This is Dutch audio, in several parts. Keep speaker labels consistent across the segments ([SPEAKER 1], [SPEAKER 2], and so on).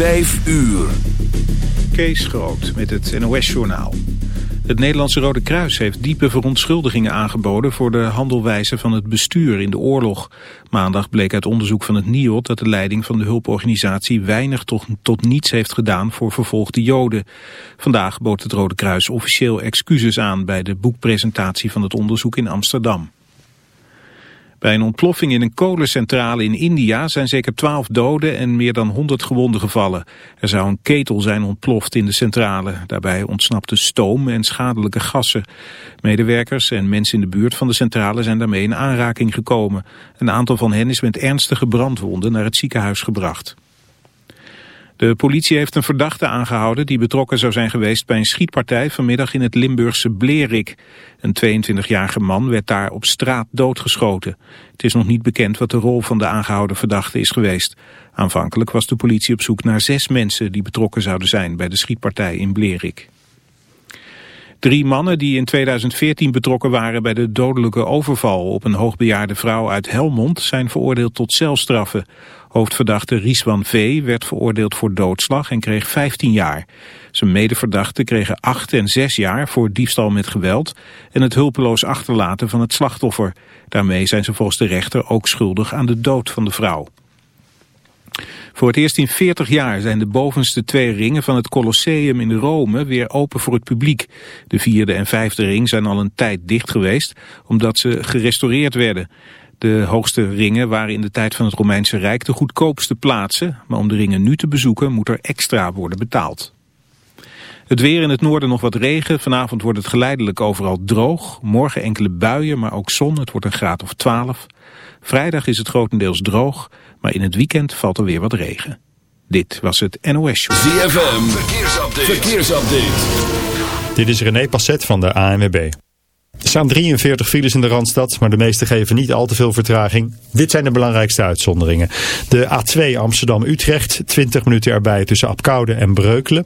[SPEAKER 1] Vijf uur.
[SPEAKER 2] Kees Groot met het NOS-journaal. Het Nederlandse Rode Kruis heeft diepe verontschuldigingen aangeboden... voor de handelwijze van het bestuur in de oorlog. Maandag bleek uit onderzoek van het NIOD dat de leiding van de hulporganisatie... weinig tot niets heeft gedaan voor vervolgde Joden. Vandaag bood het Rode Kruis officieel excuses aan... bij de boekpresentatie van het onderzoek in Amsterdam. Bij een ontploffing in een kolencentrale in India zijn zeker twaalf doden en meer dan 100 gewonden gevallen. Er zou een ketel zijn ontploft in de centrale. Daarbij ontsnapte stoom en schadelijke gassen. Medewerkers en mensen in de buurt van de centrale zijn daarmee in aanraking gekomen. Een aantal van hen is met ernstige brandwonden naar het ziekenhuis gebracht. De politie heeft een verdachte aangehouden die betrokken zou zijn geweest bij een schietpartij vanmiddag in het Limburgse Blerik. Een 22-jarige man werd daar op straat doodgeschoten. Het is nog niet bekend wat de rol van de aangehouden verdachte is geweest. Aanvankelijk was de politie op zoek naar zes mensen die betrokken zouden zijn bij de schietpartij in Blerik. Drie mannen die in 2014 betrokken waren bij de dodelijke overval op een hoogbejaarde vrouw uit Helmond zijn veroordeeld tot celstraffen. Hoofdverdachte Rieswan V. werd veroordeeld voor doodslag en kreeg 15 jaar. Zijn medeverdachten kregen 8 en 6 jaar voor diefstal met geweld en het hulpeloos achterlaten van het slachtoffer. Daarmee zijn ze volgens de rechter ook schuldig aan de dood van de vrouw. Voor het eerst in 40 jaar zijn de bovenste twee ringen van het Colosseum in Rome weer open voor het publiek. De vierde en vijfde ring zijn al een tijd dicht geweest, omdat ze gerestaureerd werden. De hoogste ringen waren in de tijd van het Romeinse Rijk de goedkoopste plaatsen, maar om de ringen nu te bezoeken moet er extra worden betaald. Het weer in het noorden nog wat regen. Vanavond wordt het geleidelijk overal droog. Morgen enkele buien, maar ook zon. Het wordt een graad of 12. Vrijdag is het grotendeels droog, maar in het weekend valt er weer wat regen. Dit was het NOS Show.
[SPEAKER 1] ZFM, verkeersupdate. verkeersupdate.
[SPEAKER 3] Dit is René Passet van de ANWB. Er staan 43 files in de Randstad, maar de meeste geven niet al te veel vertraging. Dit zijn de belangrijkste uitzonderingen. De A2 Amsterdam-Utrecht, 20 minuten erbij tussen Apkoude en Breukelen.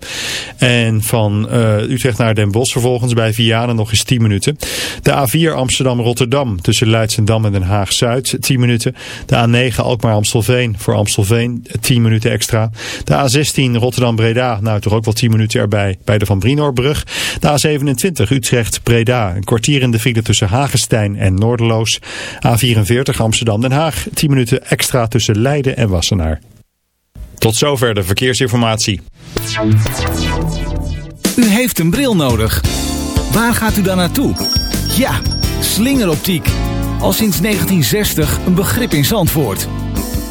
[SPEAKER 3] En van uh, Utrecht naar Den Bosch vervolgens bij Vianen nog eens 10 minuten. De A4 Amsterdam-Rotterdam tussen Leidsendam en Den Haag-Zuid, 10 minuten. De A9 Alkmaar-Amstelveen voor Amstelveen, 10 minuten extra. De A16 Rotterdam-Breda, nou toch ook wel 10 minuten erbij bij de Van Brinoorbrug. De A27 Utrecht-Breda, een kwartier in de file tussen Hagestein en Noorderloos. A44 Amsterdam-Den Haag, 10 minuten extra tussen Leiden en Wassenaar. Tot zover de verkeersinformatie.
[SPEAKER 4] U heeft een bril nodig. Waar gaat u dan naartoe? Ja, slingeroptiek. Al sinds 1960 een begrip in Zandvoort.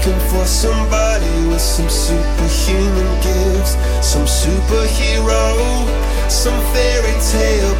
[SPEAKER 5] looking for somebody with some superhuman gifts, some superhero, some fairy tale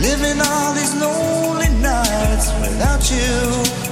[SPEAKER 6] Living all these lonely nights without you.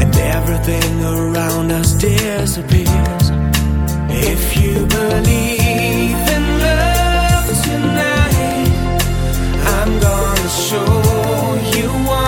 [SPEAKER 7] and everything around us disappears. If you believe in love tonight, I'm gonna show you one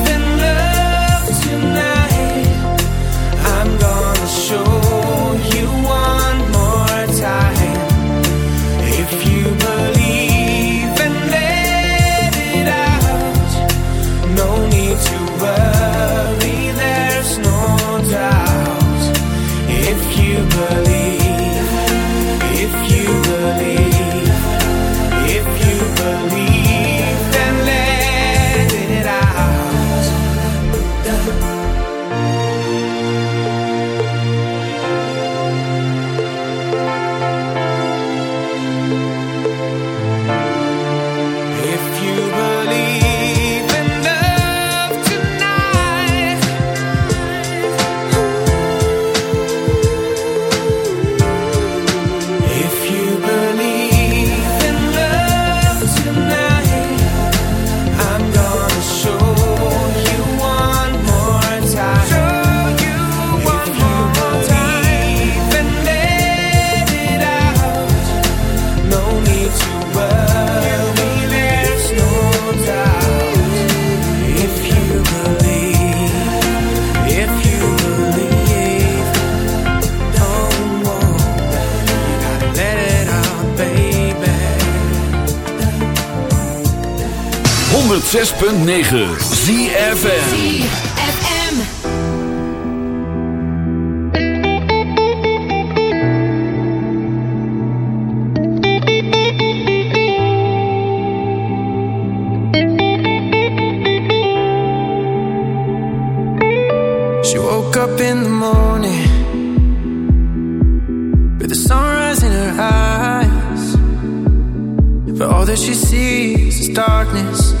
[SPEAKER 7] 9
[SPEAKER 1] CFR FM
[SPEAKER 8] She woke up in the morning with the sunrise in her eyes. If all that she sees is darkness.